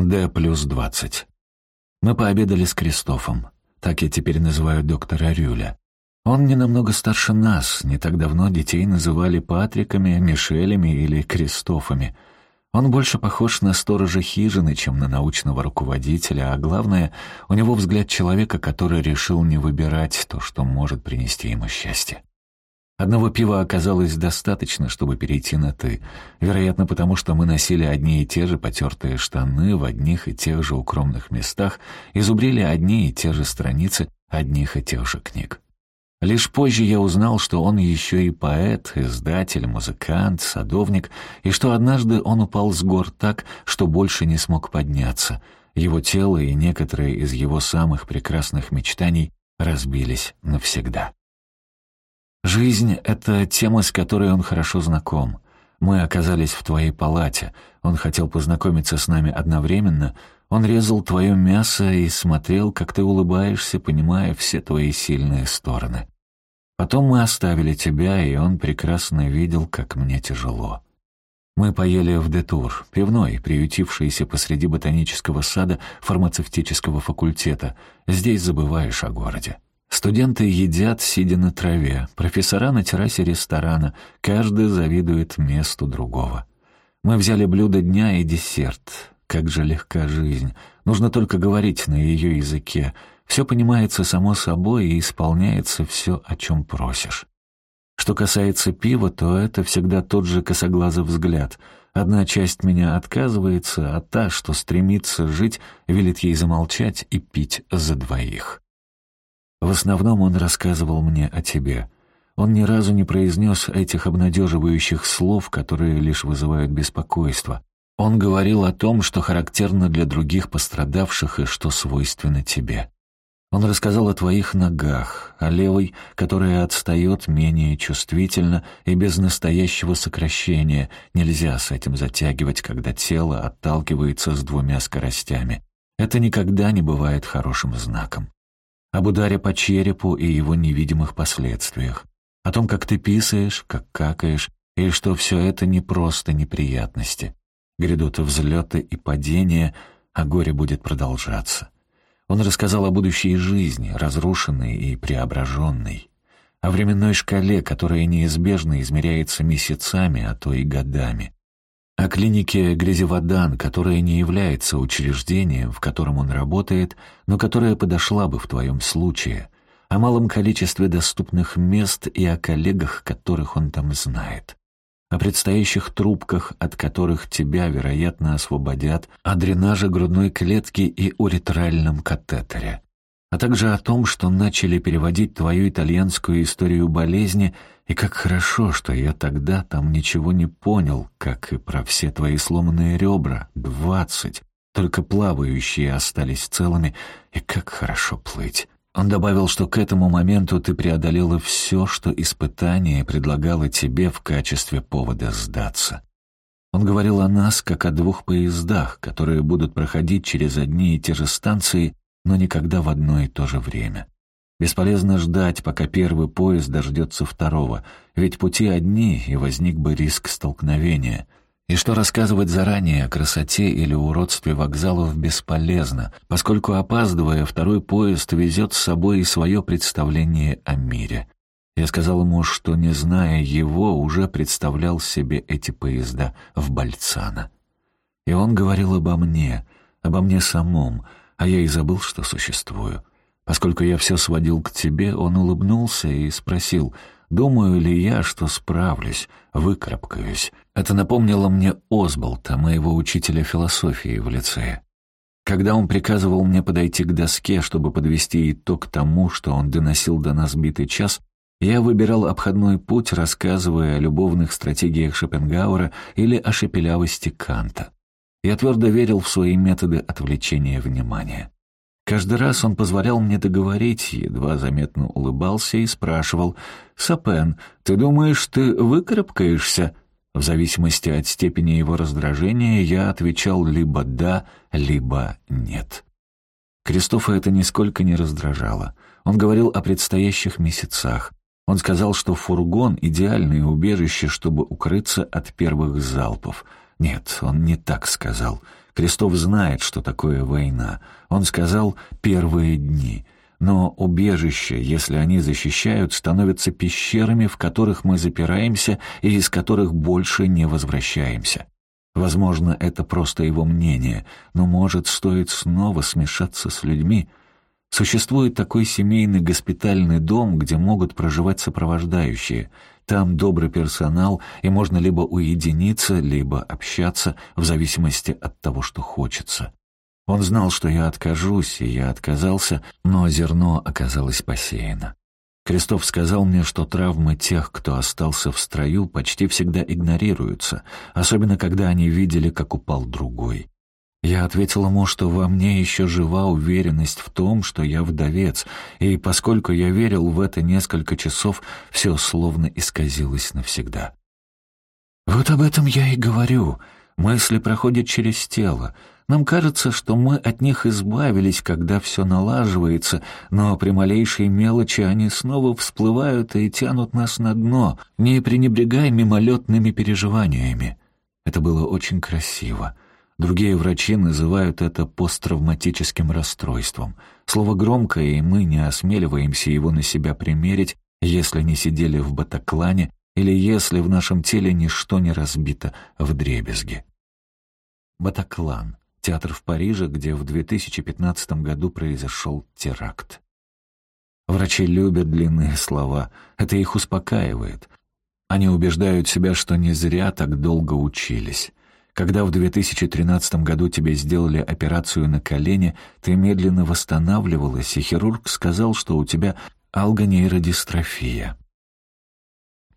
Д плюс двадцать. Мы пообедали с Кристофом. Так я теперь называю доктора Рюля. Он не намного старше нас. Не так давно детей называли Патриками, Мишелями или Кристофами. Он больше похож на сторожа хижины, чем на научного руководителя, а главное, у него взгляд человека, который решил не выбирать то, что может принести ему счастье. Одного пива оказалось достаточно, чтобы перейти на «ты». Вероятно, потому что мы носили одни и те же потертые штаны в одних и тех же укромных местах и зубрили одни и те же страницы одних и тех же книг. Лишь позже я узнал, что он еще и поэт, издатель, музыкант, садовник, и что однажды он упал с гор так, что больше не смог подняться. Его тело и некоторые из его самых прекрасных мечтаний разбились навсегда. Жизнь — это тема, с которой он хорошо знаком. Мы оказались в твоей палате. Он хотел познакомиться с нами одновременно. Он резал твое мясо и смотрел, как ты улыбаешься, понимая все твои сильные стороны. Потом мы оставили тебя, и он прекрасно видел, как мне тяжело. Мы поели в детур, пивной, приютившийся посреди ботанического сада фармацевтического факультета. Здесь забываешь о городе. Студенты едят, сидя на траве, профессора на террасе ресторана, каждый завидует месту другого. Мы взяли блюдо дня и десерт. Как же легка жизнь. Нужно только говорить на ее языке. Все понимается само собой и исполняется все, о чем просишь. Что касается пива, то это всегда тот же косоглазый взгляд. Одна часть меня отказывается, а та, что стремится жить, велит ей замолчать и пить за двоих. В основном он рассказывал мне о тебе. Он ни разу не произнес этих обнадеживающих слов, которые лишь вызывают беспокойство. Он говорил о том, что характерно для других пострадавших и что свойственно тебе. Он рассказал о твоих ногах, о левой, которая отстает менее чувствительно и без настоящего сокращения. Нельзя с этим затягивать, когда тело отталкивается с двумя скоростями. Это никогда не бывает хорошим знаком об ударе по черепу и его невидимых последствиях, о том, как ты писаешь, как какаешь, и что все это не просто неприятности. Грядут взлеты и падения, а горе будет продолжаться. Он рассказал о будущей жизни, разрушенной и преображенной, о временной шкале, которая неизбежно измеряется месяцами, а то и годами, о клинике Грязеводан, которая не является учреждением, в котором он работает, но которая подошла бы в твоем случае, о малом количестве доступных мест и о коллегах, которых он там знает, о предстоящих трубках, от которых тебя, вероятно, освободят, о дренаже грудной клетки и уретральном катетере, а также о том, что начали переводить твою итальянскую историю болезни и как хорошо, что я тогда там ничего не понял, как и про все твои сломанные ребра, двадцать, только плавающие остались целыми, и как хорошо плыть. Он добавил, что к этому моменту ты преодолела все, что испытание предлагало тебе в качестве повода сдаться. Он говорил о нас, как о двух поездах, которые будут проходить через одни и те же станции, но никогда в одно и то же время. Бесполезно ждать, пока первый поезд дождется второго, ведь пути одни, и возник бы риск столкновения. И что рассказывать заранее о красоте или уродстве вокзалов бесполезно, поскольку, опаздывая, второй поезд везет с собой и свое представление о мире. Я сказал ему, что, не зная его, уже представлял себе эти поезда в Бальцана. И он говорил обо мне, обо мне самом, а я и забыл, что существую. Поскольку я все сводил к тебе, он улыбнулся и спросил, думаю ли я, что справлюсь, выкарабкаюсь. Это напомнило мне Осболта, моего учителя философии в лицее. Когда он приказывал мне подойти к доске, чтобы подвести итог тому, что он доносил до нас битый час, я выбирал обходной путь, рассказывая о любовных стратегиях Шопенгауэра или о шепелявости Канта. Я твердо верил в свои методы отвлечения внимания. Каждый раз он позволял мне договорить, едва заметно улыбался и спрашивал, «Сапен, ты думаешь, ты выкарабкаешься?» В зависимости от степени его раздражения я отвечал либо «да», либо «нет». Кристофа это нисколько не раздражало. Он говорил о предстоящих месяцах. Он сказал, что фургон — идеальное убежище, чтобы укрыться от первых залпов. Нет, он не так сказал — Крестов знает, что такое война. Он сказал «первые дни». Но убежища, если они защищают, становятся пещерами, в которых мы запираемся и из которых больше не возвращаемся. Возможно, это просто его мнение, но, может, стоит снова смешаться с людьми. Существует такой семейный госпитальный дом, где могут проживать сопровождающие. Там добрый персонал, и можно либо уединиться, либо общаться, в зависимости от того, что хочется. Он знал, что я откажусь, и я отказался, но зерно оказалось посеяно. Крестов сказал мне, что травмы тех, кто остался в строю, почти всегда игнорируются, особенно когда они видели, как упал другой. Я ответил ему, что во мне еще жива уверенность в том, что я вдовец, и поскольку я верил в это несколько часов, все словно исказилось навсегда. «Вот об этом я и говорю. Мысли проходят через тело. Нам кажется, что мы от них избавились, когда все налаживается, но при малейшей мелочи они снова всплывают и тянут нас на дно, не пренебрегая мимолетными переживаниями. Это было очень красиво. Другие врачи называют это посттравматическим расстройством. Слово громкое, и мы не осмеливаемся его на себя примерить, если не сидели в Батаклане или если в нашем теле ничто не разбито в дребезги. Батаклан театр в Париже, где в 2015 году произошел теракт. Врачи любят длинные слова, это их успокаивает. Они убеждают себя, что не зря так долго учились. Когда в 2013 году тебе сделали операцию на колене, ты медленно восстанавливалась, и хирург сказал, что у тебя алгонейродистрофия.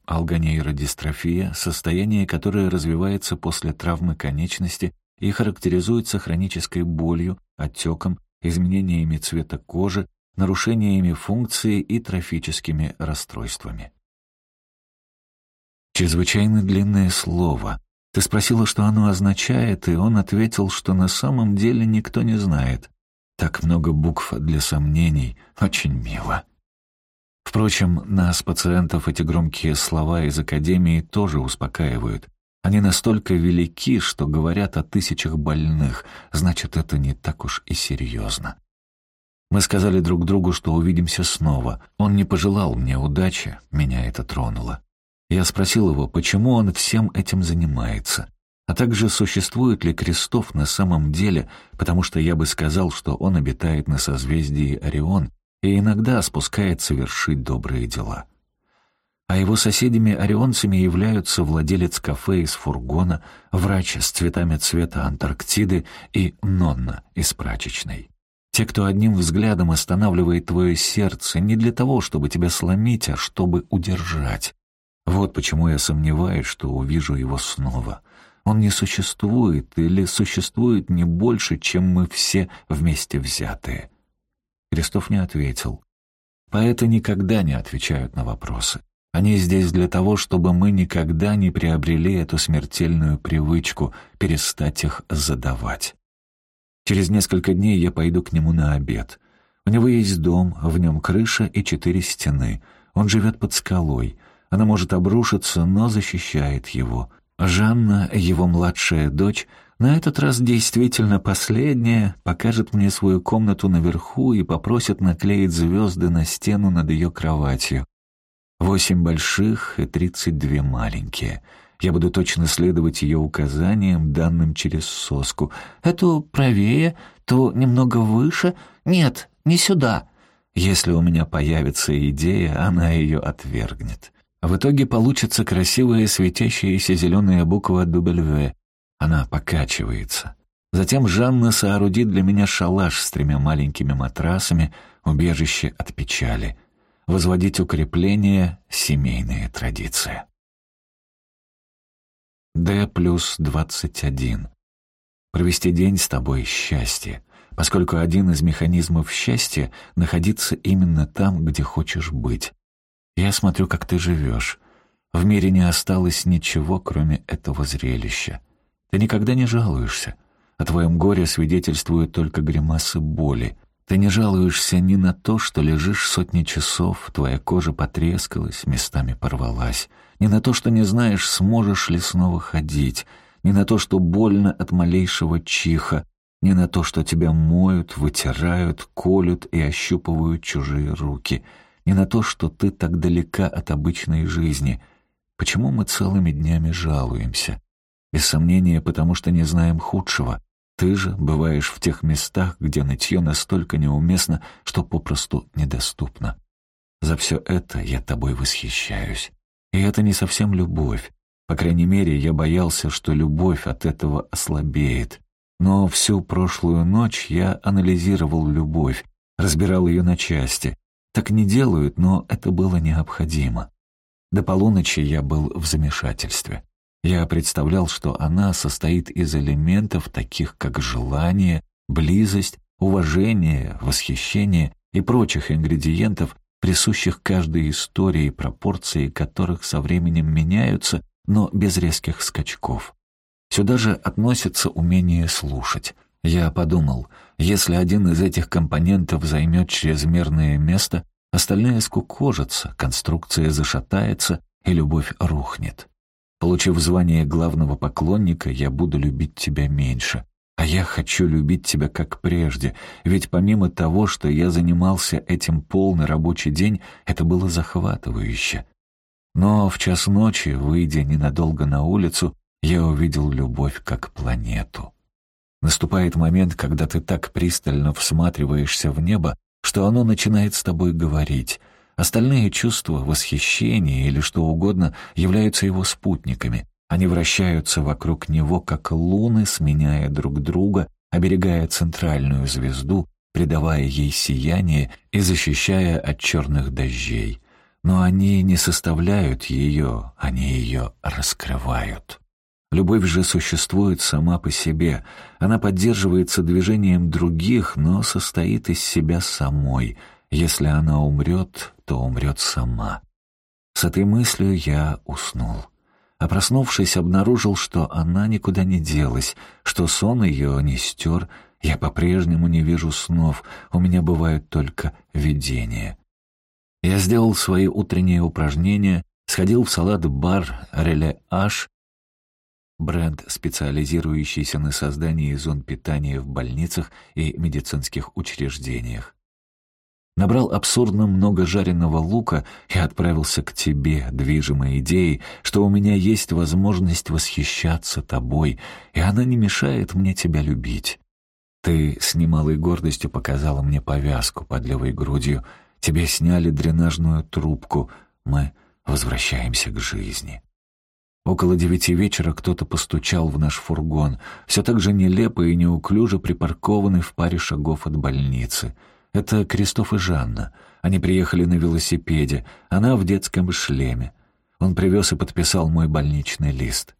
Алгонейродистрофия — состояние, которое развивается после травмы конечности и характеризуется хронической болью, отеком, изменениями цвета кожи, нарушениями функции и трофическими расстройствами. Чрезвычайно длинное слово. Ты спросила, что оно означает, и он ответил, что на самом деле никто не знает. Так много букв для сомнений. Очень мило. Впрочем, нас, пациентов, эти громкие слова из Академии тоже успокаивают. Они настолько велики, что говорят о тысячах больных, значит, это не так уж и серьезно. Мы сказали друг другу, что увидимся снова. Он не пожелал мне удачи, меня это тронуло. Я спросил его, почему он всем этим занимается, а также существует ли Крестов на самом деле, потому что я бы сказал, что он обитает на созвездии Орион и иногда спускается совершить добрые дела а его соседями-орионцами являются владелец кафе из фургона, врач с цветами цвета Антарктиды и Нонна из прачечной. Те, кто одним взглядом останавливает твое сердце не для того, чтобы тебя сломить, а чтобы удержать. Вот почему я сомневаюсь, что увижу его снова. Он не существует или существует не больше, чем мы все вместе взятые. Крестов не ответил. Поэты никогда не отвечают на вопросы. Они здесь для того, чтобы мы никогда не приобрели эту смертельную привычку перестать их задавать. Через несколько дней я пойду к нему на обед. У него есть дом, в нем крыша и четыре стены. Он живет под скалой. Она может обрушиться, но защищает его. Жанна, его младшая дочь, на этот раз действительно последняя, покажет мне свою комнату наверху и попросит наклеить звезды на стену над ее кроватью. Восемь больших и тридцать две маленькие. Я буду точно следовать ее указаниям, данным через соску. Эту правее, то немного выше. Нет, не сюда. Если у меня появится идея, она ее отвергнет. В итоге получится красивая светящаяся зеленая буква «W». Она покачивается. Затем Жанна соорудит для меня шалаш с тремя маленькими матрасами, убежище от печали — возводить укрепления — семейные традиции. Д плюс двадцать один. Провести день с тобой — счастье, поскольку один из механизмов счастья — находиться именно там, где хочешь быть. Я смотрю, как ты живешь. В мире не осталось ничего, кроме этого зрелища. Ты никогда не жалуешься. О твоем горе свидетельствуют только гримасы боли. Ты не жалуешься ни на то, что лежишь сотни часов, твоя кожа потрескалась, местами порвалась, ни на то, что не знаешь, сможешь ли снова ходить. не на то, что больно от малейшего чиха, не на то, что тебя моют, вытирают, колют и ощупывают чужие руки, не на то, что ты так далека от обычной жизни. Почему мы целыми днями жалуемся? Без сомнения, потому что не знаем худшего. Ты же бываешь в тех местах, где нытье настолько неуместно, что попросту недоступно. За все это я тобой восхищаюсь. И это не совсем любовь. По крайней мере, я боялся, что любовь от этого ослабеет. Но всю прошлую ночь я анализировал любовь, разбирал ее на части. Так не делают, но это было необходимо. До полуночи я был в замешательстве. Я представлял, что она состоит из элементов, таких как желание, близость, уважение, восхищение и прочих ингредиентов, присущих каждой истории, пропорции которых со временем меняются, но без резких скачков. Сюда же относится умение слушать. Я подумал, если один из этих компонентов займет чрезмерное место, остальные скукожатся, конструкция зашатается, и любовь рухнет. Получив звание главного поклонника, я буду любить тебя меньше. А я хочу любить тебя как прежде, ведь помимо того, что я занимался этим полный рабочий день, это было захватывающе. Но в час ночи, выйдя ненадолго на улицу, я увидел любовь как планету. Наступает момент, когда ты так пристально всматриваешься в небо, что оно начинает с тобой говорить — Остальные чувства, восхищение или что угодно являются его спутниками. Они вращаются вокруг него, как луны, сменяя друг друга, оберегая центральную звезду, придавая ей сияние и защищая от черных дождей. Но они не составляют ее, они ее раскрывают. Любовь же существует сама по себе. Она поддерживается движением других, но состоит из себя самой — если она умрет, то умрет сама. С этой мыслью я уснул. А проснувшись, обнаружил, что она никуда не делась, что сон ее не стер, я по-прежнему не вижу снов, у меня бывают только видения. Я сделал свои утренние упражнения, сходил в салат-бар «Реле Аш», бренд, специализирующийся на создании зон питания в больницах и медицинских учреждениях набрал абсурдно много жареного лука и отправился к тебе, движимой идеей, что у меня есть возможность восхищаться тобой, и она не мешает мне тебя любить. Ты с немалой гордостью показала мне повязку под левой грудью, тебе сняли дренажную трубку, мы возвращаемся к жизни. Около девяти вечера кто-то постучал в наш фургон, все так же нелепо и неуклюже припаркованный в паре шагов от больницы — это Кристоф и Жанна. Они приехали на велосипеде, она в детском шлеме. Он привез и подписал мой больничный лист.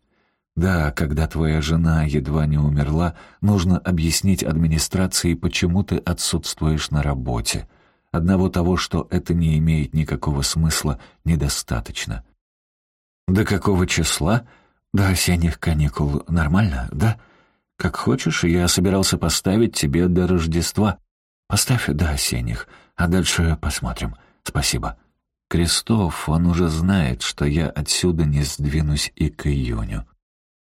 Да, когда твоя жена едва не умерла, нужно объяснить администрации, почему ты отсутствуешь на работе. Одного того, что это не имеет никакого смысла, недостаточно. До какого числа? До осенних каникул. Нормально, да? Как хочешь, я собирался поставить тебе до Рождества. Поставь до осенних, а дальше посмотрим. Спасибо. Крестов, он уже знает, что я отсюда не сдвинусь и к июню.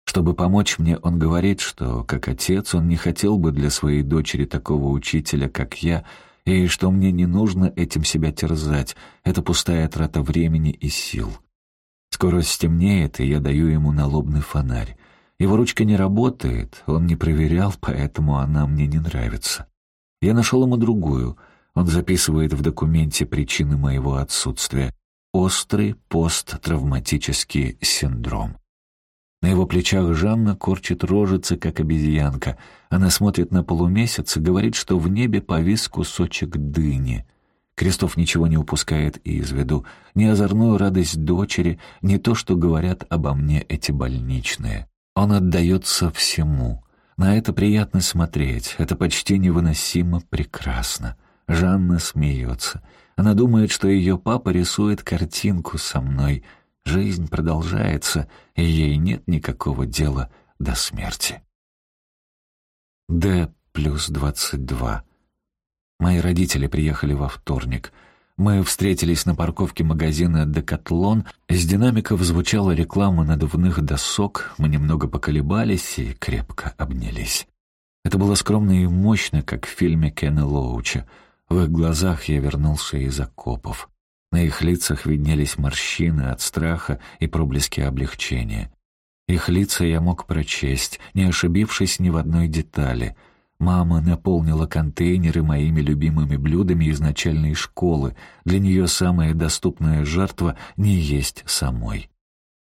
Чтобы помочь мне, он говорит, что, как отец, он не хотел бы для своей дочери такого учителя, как я, и что мне не нужно этим себя терзать, это пустая трата времени и сил. Скоро стемнеет, и я даю ему налобный фонарь. Его ручка не работает, он не проверял, поэтому она мне не нравится. Я нашел ему другую. Он записывает в документе причины моего отсутствия. Острый посттравматический синдром. На его плечах Жанна корчит рожицы, как обезьянка. Она смотрит на полумесяц и говорит, что в небе повис кусочек дыни. Крестов ничего не упускает из виду. Ни озорную радость дочери, ни то, что говорят обо мне эти больничные. Он отдается всему. На это приятно смотреть, это почти невыносимо прекрасно. Жанна смеется. Она думает, что ее папа рисует картинку со мной. Жизнь продолжается, и ей нет никакого дела до смерти. Д плюс двадцать два. Мои родители приехали во вторник. Мы встретились на парковке магазина «Декатлон». Из динамиков звучала реклама надувных досок. Мы немного поколебались и крепко обнялись. Это было скромно и мощно, как в фильме Кена Лоуча. В их глазах я вернулся из окопов. На их лицах виднелись морщины от страха и проблески облегчения. Их лица я мог прочесть, не ошибившись ни в одной детали — Мама наполнила контейнеры моими любимыми блюдами из начальной школы. Для нее самая доступная жертва — не есть самой.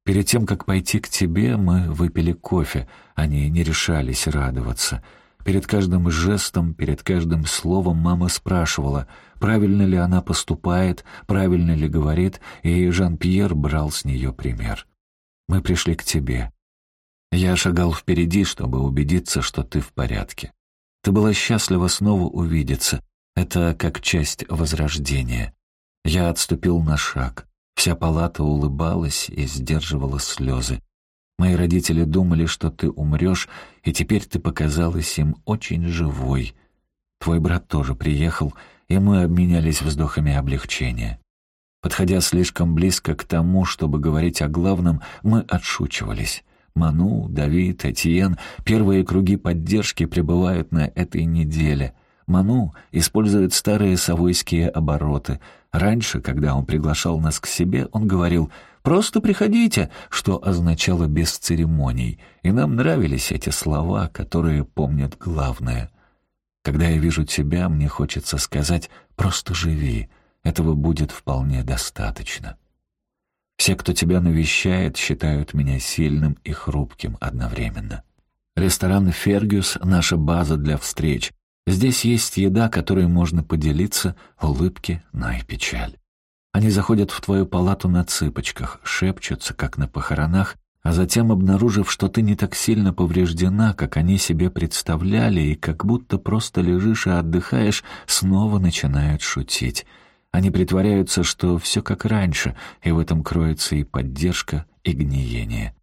Перед тем, как пойти к тебе, мы выпили кофе. Они не решались радоваться. Перед каждым жестом, перед каждым словом мама спрашивала, правильно ли она поступает, правильно ли говорит, и Жан-Пьер брал с нее пример. «Мы пришли к тебе. Я шагал впереди, чтобы убедиться, что ты в порядке. Ты была счастлива снова увидеться. Это как часть возрождения. Я отступил на шаг. Вся палата улыбалась и сдерживала слезы. Мои родители думали, что ты умрешь, и теперь ты показалась им очень живой. Твой брат тоже приехал, и мы обменялись вздохами облегчения. Подходя слишком близко к тому, чтобы говорить о главном, мы отшучивались. Ману, Давид, Этьен, первые круги поддержки пребывают на этой неделе. Ману использует старые совойские обороты. Раньше, когда он приглашал нас к себе, он говорил «Просто приходите», что означало «без церемоний». И нам нравились эти слова, которые помнят главное. Когда я вижу тебя, мне хочется сказать «просто живи». Этого будет вполне достаточно. Все, кто тебя навещает, считают меня сильным и хрупким одновременно. Ресторан «Фергюс» — наша база для встреч. Здесь есть еда, которой можно поделиться, улыбки, на и печаль. Они заходят в твою палату на цыпочках, шепчутся, как на похоронах, а затем, обнаружив, что ты не так сильно повреждена, как они себе представляли, и как будто просто лежишь и отдыхаешь, снова начинают шутить — они притворяются, что все как раньше, и в этом кроется и поддержка, и гниение.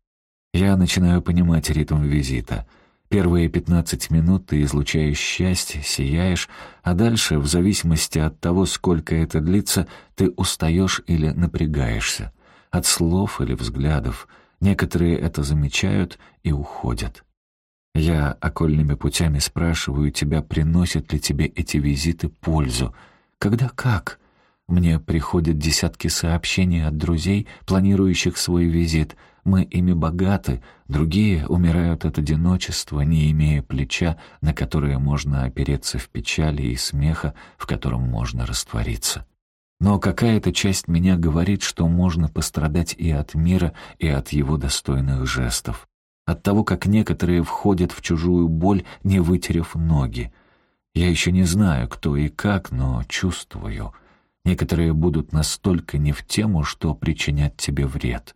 Я начинаю понимать ритм визита. Первые пятнадцать минут ты излучаешь счастье, сияешь, а дальше, в зависимости от того, сколько это длится, ты устаешь или напрягаешься. От слов или взглядов. Некоторые это замечают и уходят. Я окольными путями спрашиваю тебя, приносят ли тебе эти визиты пользу. Когда как? Мне приходят десятки сообщений от друзей, планирующих свой визит. Мы ими богаты, другие умирают от одиночества, не имея плеча, на которое можно опереться в печали и смеха, в котором можно раствориться. Но какая-то часть меня говорит, что можно пострадать и от мира, и от его достойных жестов. От того, как некоторые входят в чужую боль, не вытерев ноги. Я еще не знаю, кто и как, но чувствую — Некоторые будут настолько не в тему, что причинят тебе вред.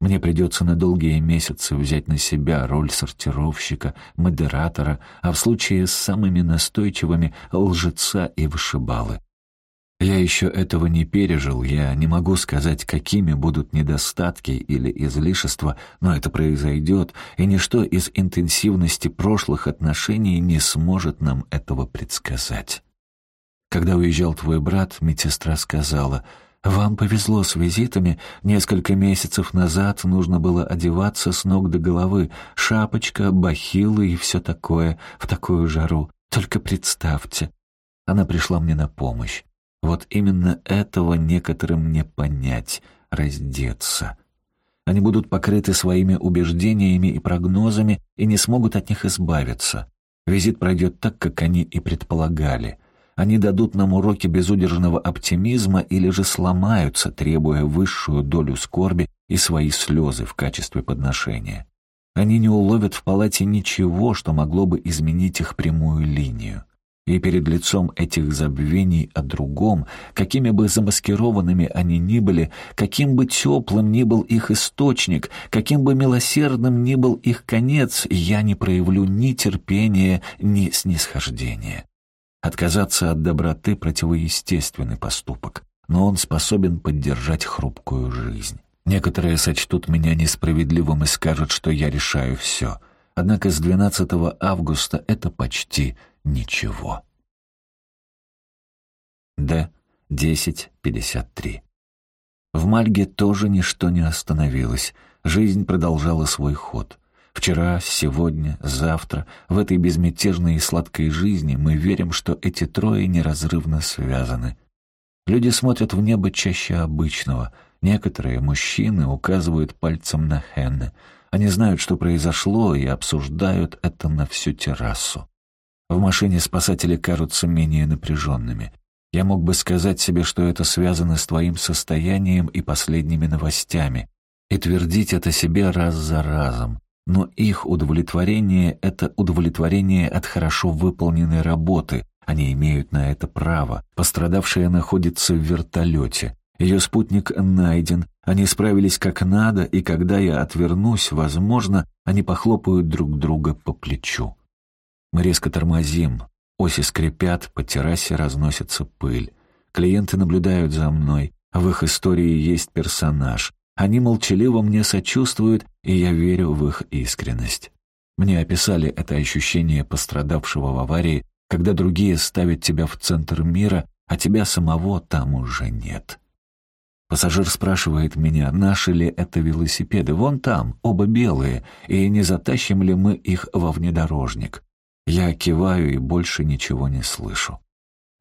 Мне придется на долгие месяцы взять на себя роль сортировщика, модератора, а в случае с самыми настойчивыми — лжеца и вышибалы. Я еще этого не пережил, я не могу сказать, какими будут недостатки или излишества, но это произойдет, и ничто из интенсивности прошлых отношений не сможет нам этого предсказать. Когда уезжал твой брат, медсестра сказала, «Вам повезло с визитами. Несколько месяцев назад нужно было одеваться с ног до головы. Шапочка, бахилы и все такое, в такую жару. Только представьте». Она пришла мне на помощь. Вот именно этого некоторым не понять — раздеться. Они будут покрыты своими убеждениями и прогнозами и не смогут от них избавиться. Визит пройдет так, как они и предполагали — они дадут нам уроки безудержного оптимизма или же сломаются, требуя высшую долю скорби и свои слезы в качестве подношения. Они не уловят в палате ничего, что могло бы изменить их прямую линию. И перед лицом этих забвений о другом, какими бы замаскированными они ни были, каким бы теплым ни был их источник, каким бы милосердным ни был их конец, я не проявлю ни терпения, ни снисхождения. Отказаться от доброты — противоестественный поступок, но он способен поддержать хрупкую жизнь. Некоторые сочтут меня несправедливым и скажут, что я решаю все. Однако с 12 августа это почти ничего. Д. 10.53. В Мальге тоже ничто не остановилось. Жизнь продолжала свой ход. Вчера, сегодня, завтра, в этой безмятежной и сладкой жизни мы верим, что эти трое неразрывно связаны. Люди смотрят в небо чаще обычного. Некоторые мужчины указывают пальцем на Хенне. Они знают, что произошло, и обсуждают это на всю террасу. В машине спасатели кажутся менее напряженными. Я мог бы сказать себе, что это связано с твоим состоянием и последними новостями, и твердить это себе раз за разом. Но их удовлетворение — это удовлетворение от хорошо выполненной работы. Они имеют на это право. Пострадавшая находится в вертолете. Ее спутник найден. Они справились как надо, и когда я отвернусь, возможно, они похлопают друг друга по плечу. Мы резко тормозим. Оси скрипят, по террасе разносится пыль. Клиенты наблюдают за мной. В их истории есть персонаж. Они молчаливо мне сочувствуют, и я верю в их искренность. Мне описали это ощущение пострадавшего в аварии, когда другие ставят тебя в центр мира, а тебя самого там уже нет. Пассажир спрашивает меня, наши ли это велосипеды. Вон там, оба белые, и не затащим ли мы их во внедорожник. Я киваю и больше ничего не слышу.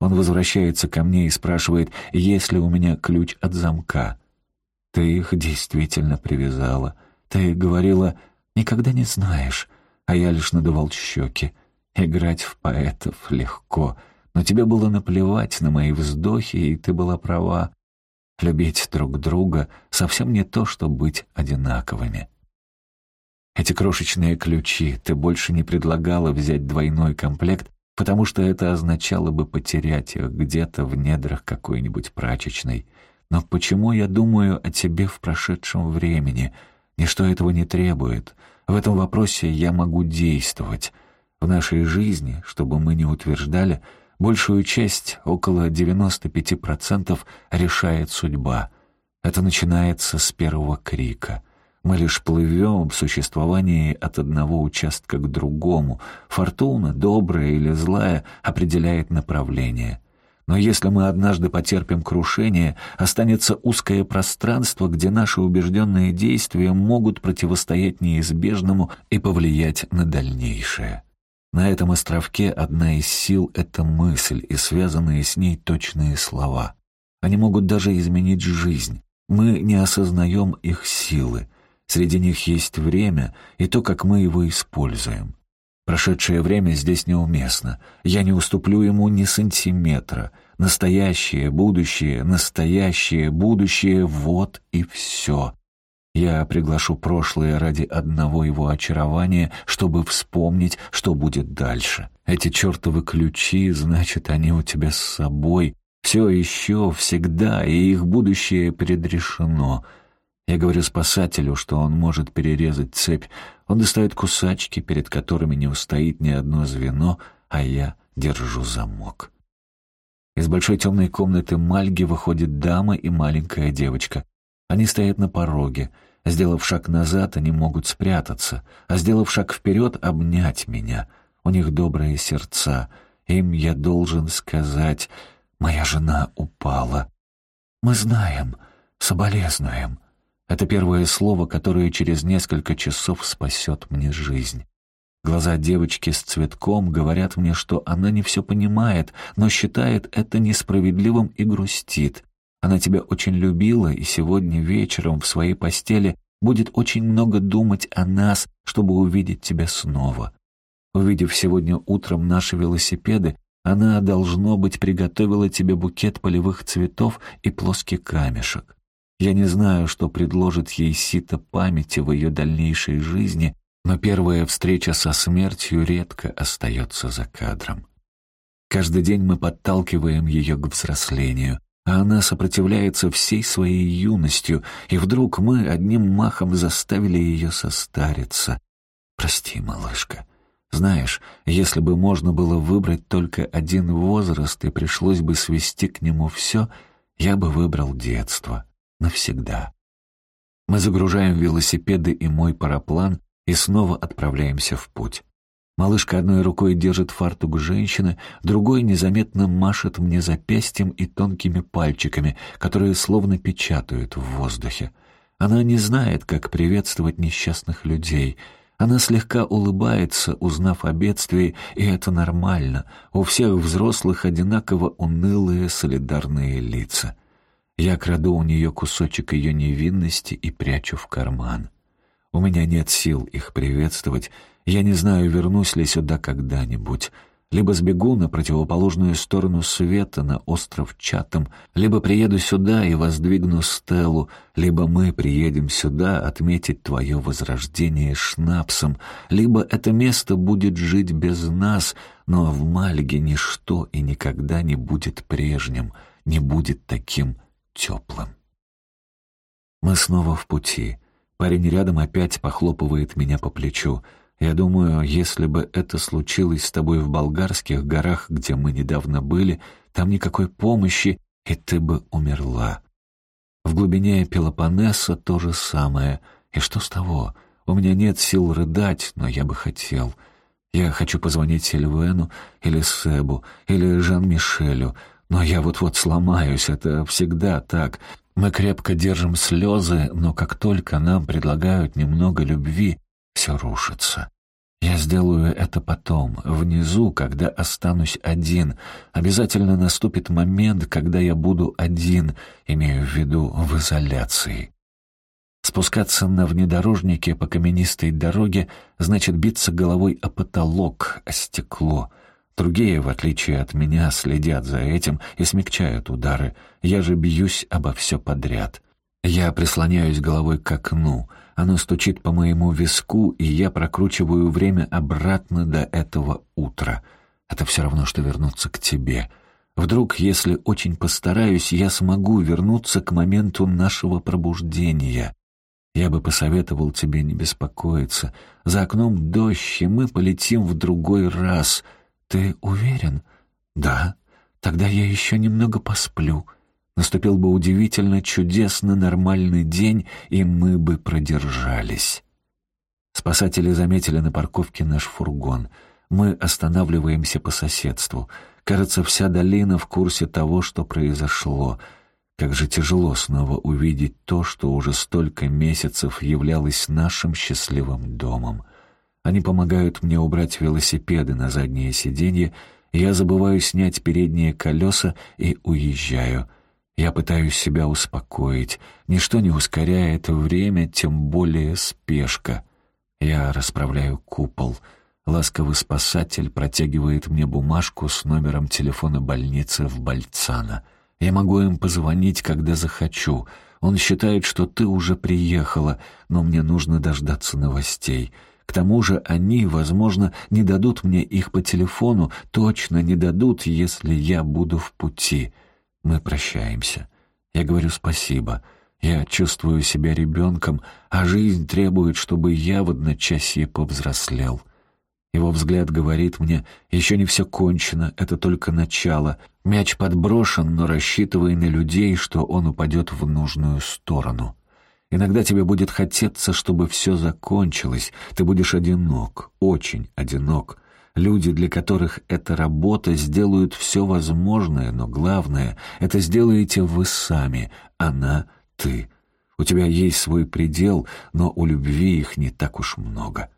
Он возвращается ко мне и спрашивает, есть ли у меня ключ от замка. Ты их действительно привязала. Ты говорила, никогда не знаешь, а я лишь надувал щеки. Играть в поэтов легко, но тебе было наплевать на мои вздохи, и ты была права. Любить друг друга совсем не то, что быть одинаковыми. Эти крошечные ключи ты больше не предлагала взять двойной комплект, потому что это означало бы потерять их где-то в недрах какой-нибудь прачечной. Но почему я думаю о тебе в прошедшем времени? Ничто этого не требует. В этом вопросе я могу действовать. В нашей жизни, чтобы мы не утверждали, большую часть, около 95%, решает судьба. Это начинается с первого крика. Мы лишь плывем в существовании от одного участка к другому. Фортуна, добрая или злая, определяет направление. Но если мы однажды потерпим крушение, останется узкое пространство, где наши убежденные действия могут противостоять неизбежному и повлиять на дальнейшее. На этом островке одна из сил — это мысль и связанные с ней точные слова. Они могут даже изменить жизнь. Мы не осознаем их силы. Среди них есть время и то, как мы его используем. Прошедшее время здесь неуместно. Я не уступлю ему ни сантиметра. Настоящее, будущее, настоящее, будущее — вот и все. Я приглашу прошлое ради одного его очарования, чтобы вспомнить, что будет дальше. Эти чертовы ключи, значит, они у тебя с собой. Все еще, всегда, и их будущее предрешено — я говорю спасателю, что он может перерезать цепь. Он достает кусачки, перед которыми не устоит ни одно звено, а я держу замок. Из большой темной комнаты Мальги выходит дама и маленькая девочка. Они стоят на пороге. Сделав шаг назад, они могут спрятаться, а сделав шаг вперед, обнять меня. У них добрые сердца. Им я должен сказать, «Моя жена упала». «Мы знаем, соболезнуем». Это первое слово, которое через несколько часов спасет мне жизнь. Глаза девочки с цветком говорят мне, что она не все понимает, но считает это несправедливым и грустит. Она тебя очень любила, и сегодня вечером в своей постели будет очень много думать о нас, чтобы увидеть тебя снова. Увидев сегодня утром наши велосипеды, она, должно быть, приготовила тебе букет полевых цветов и плоский камешек. Я не знаю, что предложит ей сито памяти в ее дальнейшей жизни, но первая встреча со смертью редко остается за кадром. Каждый день мы подталкиваем ее к взрослению, а она сопротивляется всей своей юностью, и вдруг мы одним махом заставили ее состариться. Прости, малышка. Знаешь, если бы можно было выбрать только один возраст и пришлось бы свести к нему все, я бы выбрал детство навсегда. Мы загружаем велосипеды и мой параплан и снова отправляемся в путь. Малышка одной рукой держит фартук женщины, другой незаметно машет мне запястьем и тонкими пальчиками, которые словно печатают в воздухе. Она не знает, как приветствовать несчастных людей. Она слегка улыбается, узнав о бедствии, и это нормально. У всех взрослых одинаково унылые солидарные лица. Я краду у нее кусочек ее невинности и прячу в карман. У меня нет сил их приветствовать, я не знаю, вернусь ли сюда когда-нибудь. Либо сбегу на противоположную сторону света, на остров Чатам, либо приеду сюда и воздвигну стелу, либо мы приедем сюда отметить твое возрождение шнапсом, либо это место будет жить без нас, но в Мальге ничто и никогда не будет прежним, не будет таким теплым. Мы снова в пути. Парень рядом опять похлопывает меня по плечу — я думаю, если бы это случилось с тобой в болгарских горах, где мы недавно были, там никакой помощи, и ты бы умерла. В глубине Пелопоннеса то же самое. И что с того? У меня нет сил рыдать, но я бы хотел. Я хочу позвонить Сильвену или Себу, или Жан-Мишелю, но я вот-вот сломаюсь, это всегда так. Мы крепко держим слезы, но как только нам предлагают немного любви, все рушится. Я сделаю это потом, внизу, когда останусь один. Обязательно наступит момент, когда я буду один, имею в виду в изоляции. Спускаться на внедорожнике по каменистой дороге значит биться головой о потолок, о стекло. Другие, в отличие от меня, следят за этим и смягчают удары. Я же бьюсь обо все подряд. Я прислоняюсь головой к окну — оно стучит по моему виску, и я прокручиваю время обратно до этого утра. Это все равно, что вернуться к тебе. Вдруг, если очень постараюсь, я смогу вернуться к моменту нашего пробуждения. Я бы посоветовал тебе не беспокоиться. За окном дождь, и мы полетим в другой раз. Ты уверен? Да. Тогда я еще немного посплю. Наступил бы удивительно чудесно нормальный день, и мы бы продержались. Спасатели заметили на парковке наш фургон. Мы останавливаемся по соседству. Кажется, вся долина в курсе того, что произошло. Как же тяжело снова увидеть то, что уже столько месяцев являлось нашим счастливым домом. Они помогают мне убрать велосипеды на заднее сиденье, я забываю снять передние колеса и уезжаю. Я пытаюсь себя успокоить. Ничто не ускоряет время, тем более спешка. Я расправляю купол. Ласковый спасатель протягивает мне бумажку с номером телефона больницы в Бальцана. Я могу им позвонить, когда захочу. Он считает, что ты уже приехала, но мне нужно дождаться новостей. К тому же они, возможно, не дадут мне их по телефону, точно не дадут, если я буду в пути». Мы прощаемся. Я говорю спасибо. Я чувствую себя ребенком, а жизнь требует, чтобы я в одночасье повзрослел. Его взгляд говорит мне, еще не все кончено, это только начало. Мяч подброшен, но рассчитывай на людей, что он упадет в нужную сторону. Иногда тебе будет хотеться, чтобы все закончилось. Ты будешь одинок, очень одинок. Люди, для которых эта работа, сделают все возможное, но главное — это сделаете вы сами, она — ты. У тебя есть свой предел, но у любви их не так уж много.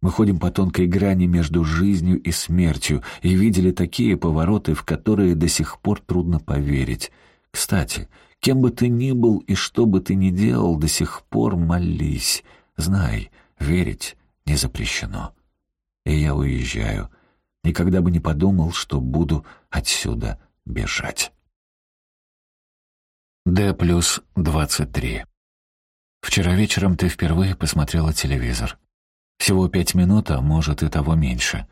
Мы ходим по тонкой грани между жизнью и смертью и видели такие повороты, в которые до сих пор трудно поверить. Кстати, кем бы ты ни был и что бы ты ни делал, до сих пор молись. Знай, верить не запрещено и я уезжаю. Никогда бы не подумал, что буду отсюда бежать. Д плюс двадцать три. Вчера вечером ты впервые посмотрела телевизор. Всего пять минут, а может и того меньше.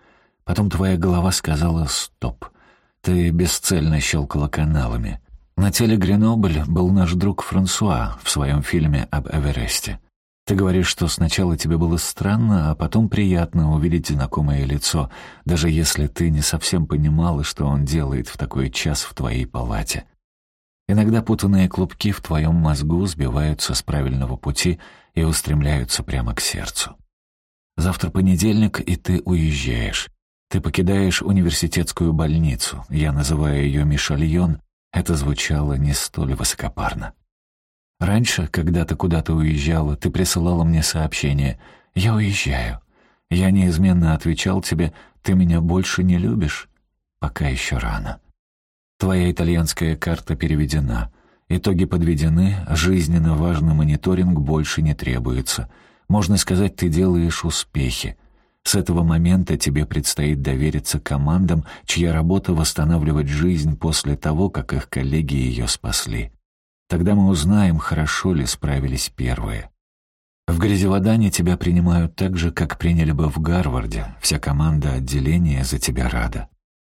Потом твоя голова сказала «стоп». Ты бесцельно щелкала каналами. На теле Гренобль был наш друг Франсуа в своем фильме об Эвересте. Ты говоришь, что сначала тебе было странно, а потом приятно увидеть знакомое лицо, даже если ты не совсем понимала, что он делает в такой час в твоей палате. Иногда путанные клубки в твоем мозгу сбиваются с правильного пути и устремляются прямо к сердцу. Завтра понедельник, и ты уезжаешь. Ты покидаешь университетскую больницу. Я называю ее Мишальон. Это звучало не столь высокопарно. Раньше, когда ты куда-то уезжала, ты присылала мне сообщение «Я уезжаю». Я неизменно отвечал тебе «Ты меня больше не любишь?» Пока еще рано. Твоя итальянская карта переведена. Итоги подведены, жизненно важный мониторинг больше не требуется. Можно сказать, ты делаешь успехи. С этого момента тебе предстоит довериться командам, чья работа восстанавливать жизнь после того, как их коллеги ее спасли. Тогда мы узнаем, хорошо ли справились первые. В Грязеводане тебя принимают так же, как приняли бы в Гарварде. Вся команда отделения за тебя рада.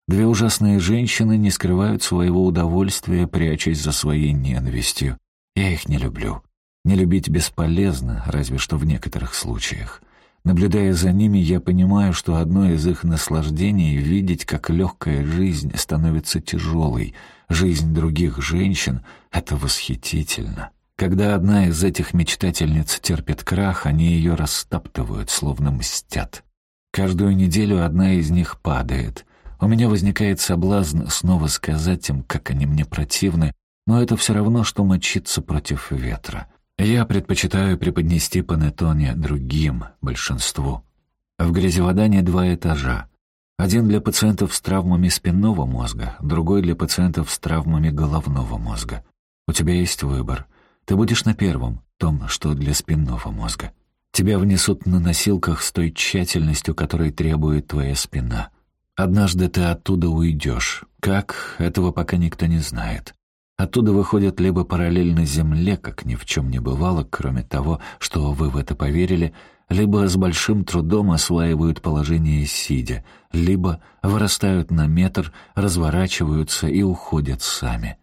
Две ужасные женщины не скрывают своего удовольствия, прячась за своей ненавистью. Я их не люблю. Не любить бесполезно, разве что в некоторых случаях. Наблюдая за ними, я понимаю, что одно из их наслаждений — видеть, как легкая жизнь становится тяжелой. Жизнь других женщин — это восхитительно. Когда одна из этих мечтательниц терпит крах, они ее растаптывают, словно мстят. Каждую неделю одна из них падает. У меня возникает соблазн снова сказать им, как они мне противны, но это все равно, что мочиться против ветра. Я предпочитаю преподнести панеттоне другим, большинству. В грязеводане два этажа. Один для пациентов с травмами спинного мозга, другой для пациентов с травмами головного мозга. У тебя есть выбор. Ты будешь на первом, том, что для спинного мозга. Тебя внесут на носилках с той тщательностью, которой требует твоя спина. Однажды ты оттуда уйдешь. Как, этого пока никто не знает. Оттуда выходят либо параллельно Земле, как ни в чем не бывало, кроме того, что вы в это поверили, либо с большим трудом осваивают положение сидя, либо вырастают на метр, разворачиваются и уходят сами.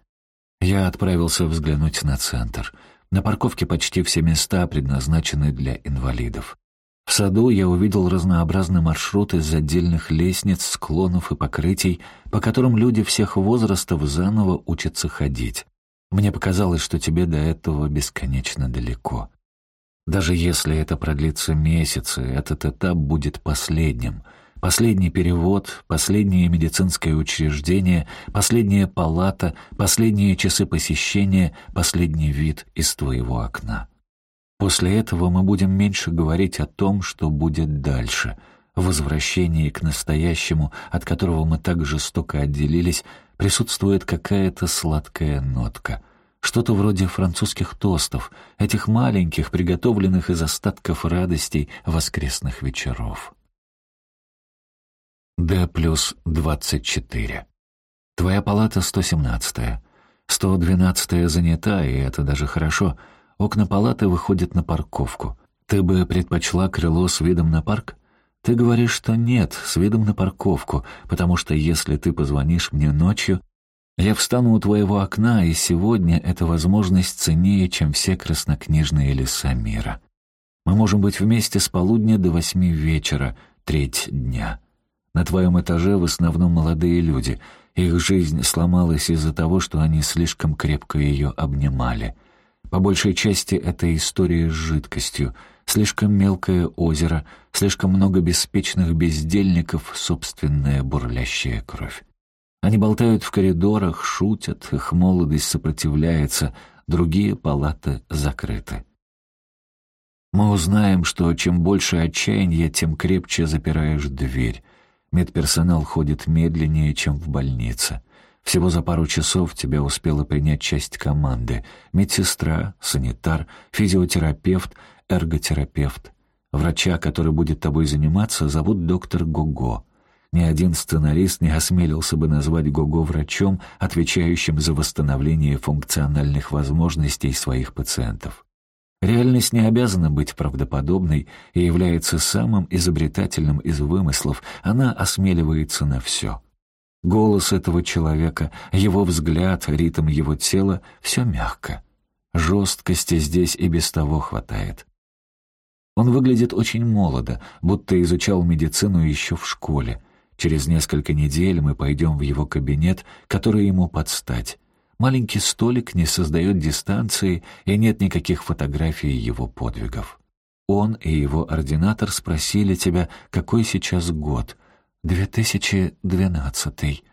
Я отправился взглянуть на центр. На парковке почти все места предназначены для инвалидов. В саду я увидел разнообразный маршрут из отдельных лестниц, склонов и покрытий, по которым люди всех возрастов заново учатся ходить. Мне показалось, что тебе до этого бесконечно далеко. Даже если это продлится месяцы, этот этап будет последним. Последний перевод, последнее медицинское учреждение, последняя палата, последние часы посещения, последний вид из твоего окна. После этого мы будем меньше говорить о том, что будет дальше. Возвращении к настоящему, от которого мы так жестоко отделились, присутствует какая-то сладкая нотка. Что-то вроде французских тостов, этих маленьких, приготовленных из остатков радостей воскресных вечеров. Д плюс двадцать четыре. Твоя палата сто семнадцатая. Сто двенадцатая занята, и это даже хорошо — Окна палаты выходят на парковку. Ты бы предпочла крыло с видом на парк? Ты говоришь, что нет, с видом на парковку, потому что если ты позвонишь мне ночью, я встану у твоего окна, и сегодня эта возможность ценнее, чем все краснокнижные леса мира. Мы можем быть вместе с полудня до восьми вечера, треть дня. На твоем этаже в основном молодые люди. Их жизнь сломалась из-за того, что они слишком крепко ее обнимали. По большей части это история с жидкостью. Слишком мелкое озеро, слишком много беспечных бездельников, собственная бурлящая кровь. Они болтают в коридорах, шутят, их молодость сопротивляется, другие палаты закрыты. Мы узнаем, что чем больше отчаяния, тем крепче запираешь дверь. Медперсонал ходит медленнее, чем в больнице. Всего за пару часов тебя успела принять часть команды. Медсестра, санитар, физиотерапевт, эрготерапевт. Врача, который будет тобой заниматься, зовут доктор Гого. Ни один сценарист не осмелился бы назвать Гого врачом, отвечающим за восстановление функциональных возможностей своих пациентов. Реальность не обязана быть правдоподобной и является самым изобретательным из вымыслов, она осмеливается на все. Голос этого человека, его взгляд, ритм его тела — все мягко. Жесткости здесь и без того хватает. Он выглядит очень молодо, будто изучал медицину еще в школе. Через несколько недель мы пойдем в его кабинет, который ему подстать. Маленький столик не создает дистанции, и нет никаких фотографий его подвигов. Он и его ординатор спросили тебя, какой сейчас год. «2012.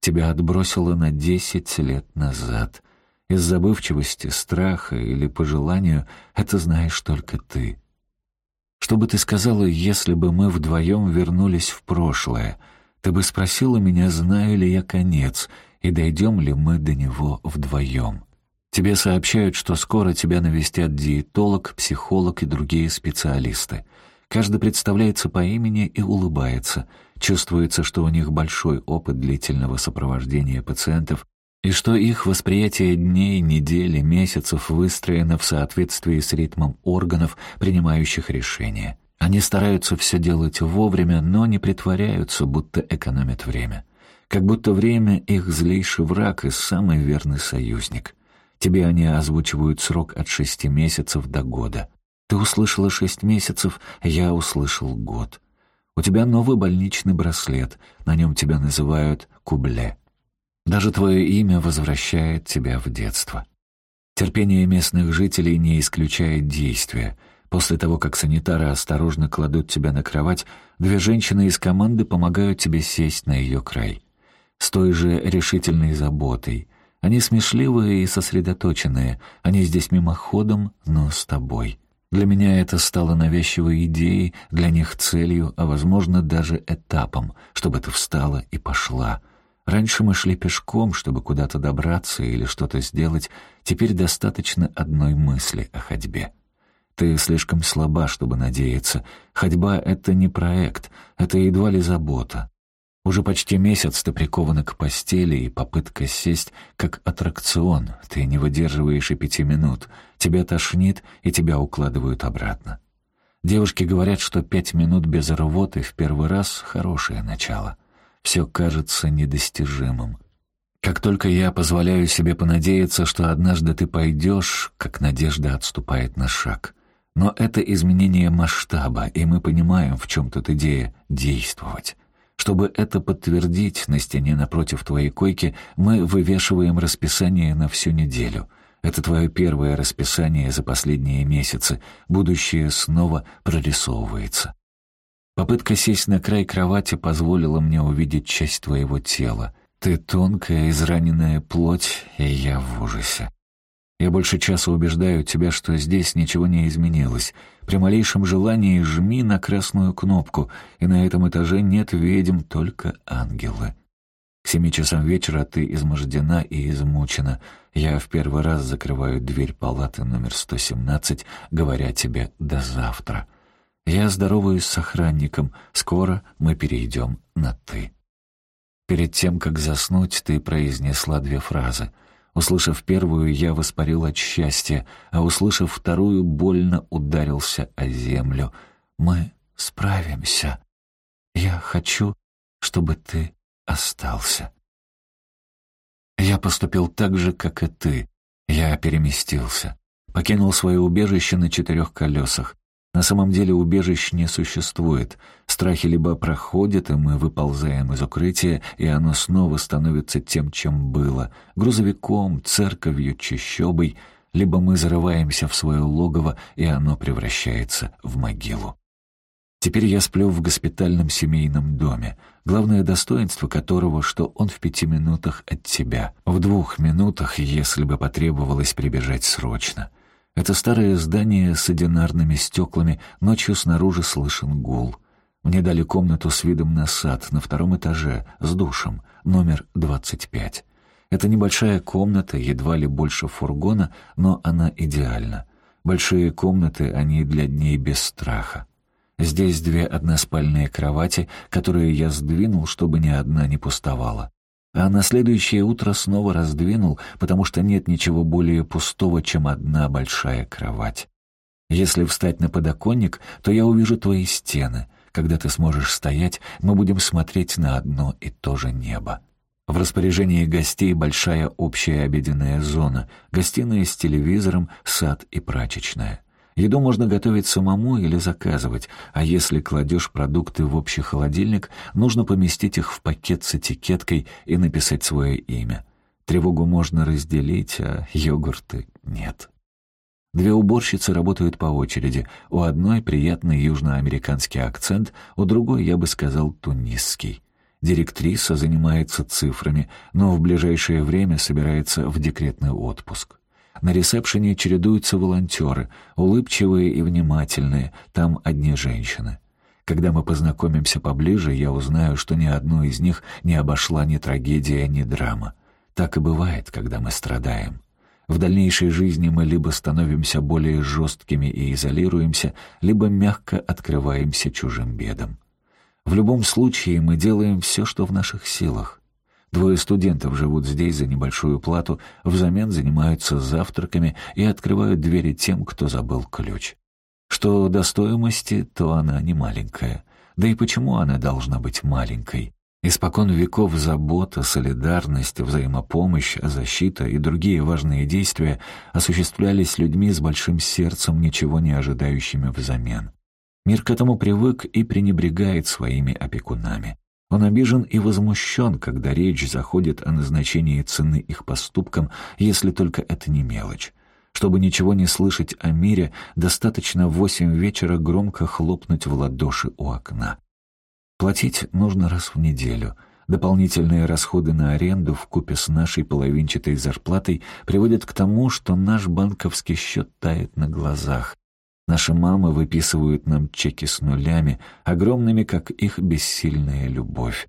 Тебя отбросило на десять лет назад. Из забывчивости, страха или по желанию это знаешь только ты. Что бы ты сказала, если бы мы вдвоем вернулись в прошлое? Ты бы спросила меня, знаю ли я конец, и дойдем ли мы до него вдвоем. Тебе сообщают, что скоро тебя навестят диетолог, психолог и другие специалисты. Каждый представляется по имени и улыбается. Чувствуется, что у них большой опыт длительного сопровождения пациентов и что их восприятие дней, недели, месяцев выстроено в соответствии с ритмом органов, принимающих решения. Они стараются все делать вовремя, но не притворяются, будто экономят время. Как будто время — их злейший враг и самый верный союзник. Тебе они озвучивают срок от шести месяцев до года. Ты услышала шесть месяцев, я услышал год. У тебя новый больничный браслет, на нем тебя называют «Кубле». Даже твое имя возвращает тебя в детство. Терпение местных жителей не исключает действия. После того, как санитары осторожно кладут тебя на кровать, две женщины из команды помогают тебе сесть на ее край. С той же решительной заботой. Они смешливые и сосредоточенные. Они здесь мимоходом, но с тобой. Для меня это стало навязчивой идеей, для них целью, а, возможно, даже этапом, чтобы ты встала и пошла — Раньше мы шли пешком, чтобы куда-то добраться или что-то сделать, теперь достаточно одной мысли о ходьбе. Ты слишком слаба, чтобы надеяться. Ходьба — это не проект, это едва ли забота. Уже почти месяц ты прикована к постели, и попытка сесть как аттракцион. Ты не выдерживаешь и пяти минут. Тебя тошнит, и тебя укладывают обратно. Девушки говорят, что пять минут без рвоты в первый раз — хорошее начало все кажется недостижимым. Как только я позволяю себе понадеяться, что однажды ты пойдешь, как надежда отступает на шаг. Но это изменение масштаба, и мы понимаем, в чем тут идея действовать. Чтобы это подтвердить, на стене напротив твоей койки мы вывешиваем расписание на всю неделю. Это твое первое расписание за последние месяцы. Будущее снова прорисовывается. Попытка сесть на край кровати позволила мне увидеть часть твоего тела. Ты тонкая, израненная плоть, и я в ужасе. Я больше часа убеждаю тебя, что здесь ничего не изменилось. При малейшем желании жми на красную кнопку, и на этом этаже нет ведьм, только ангелы. К семи часам вечера ты измождена и измучена. Я в первый раз закрываю дверь палаты номер 117, говоря тебе «до завтра». Я здороваюсь с охранником. Скоро мы перейдем на «ты». Перед тем, как заснуть, ты произнесла две фразы. Услышав первую, я воспарил от счастья, а услышав вторую, больно ударился о землю. «Мы справимся. Я хочу, чтобы ты остался». Я поступил так же, как и ты. Я переместился. Покинул свое убежище на четырех колесах. На самом деле убежищ не существует. Страхи либо проходят, и мы выползаем из укрытия, и оно снова становится тем, чем было — грузовиком, церковью, чащобой, либо мы зарываемся в свое логово, и оно превращается в могилу. Теперь я сплю в госпитальном семейном доме, главное достоинство которого, что он в пяти минутах от тебя, в двух минутах, если бы потребовалось прибежать срочно — это старое здание с одинарными стеклами, ночью снаружи слышен гул. Мне дали комнату с видом на сад на втором этаже, с душем, номер 25. Это небольшая комната, едва ли больше фургона, но она идеальна. Большие комнаты, они для дней без страха. Здесь две односпальные кровати, которые я сдвинул, чтобы ни одна не пустовала а на следующее утро снова раздвинул, потому что нет ничего более пустого, чем одна большая кровать. Если встать на подоконник, то я увижу твои стены. Когда ты сможешь стоять, мы будем смотреть на одно и то же небо. В распоряжении гостей большая общая обеденная зона, гостиная с телевизором, сад и прачечная. Еду можно готовить самому или заказывать, а если кладешь продукты в общий холодильник, нужно поместить их в пакет с этикеткой и написать свое имя. Тревогу можно разделить, а йогурты нет. Две уборщицы работают по очереди. У одной приятный южноамериканский акцент, у другой, я бы сказал, тунисский. Директриса занимается цифрами, но в ближайшее время собирается в декретный отпуск. На ресепшене чередуются волонтеры, улыбчивые и внимательные, там одни женщины. Когда мы познакомимся поближе, я узнаю, что ни одну из них не обошла ни трагедия, ни драма. Так и бывает, когда мы страдаем. В дальнейшей жизни мы либо становимся более жесткими и изолируемся, либо мягко открываемся чужим бедам. В любом случае мы делаем все, что в наших силах. Двое студентов живут здесь за небольшую плату, взамен занимаются завтраками и открывают двери тем, кто забыл ключ. Что до стоимости, то она не маленькая. Да и почему она должна быть маленькой? Испокон веков забота, солидарность, взаимопомощь, защита и другие важные действия осуществлялись людьми с большим сердцем, ничего не ожидающими взамен. Мир к этому привык и пренебрегает своими опекунами. Он обижен и возмущен, когда речь заходит о назначении цены их поступкам, если только это не мелочь. Чтобы ничего не слышать о мире, достаточно в восемь вечера громко хлопнуть в ладоши у окна. Платить нужно раз в неделю. Дополнительные расходы на аренду в купе с нашей половинчатой зарплатой приводят к тому, что наш банковский счет тает на глазах. Наши мамы выписывают нам чеки с нулями, огромными, как их бессильная любовь.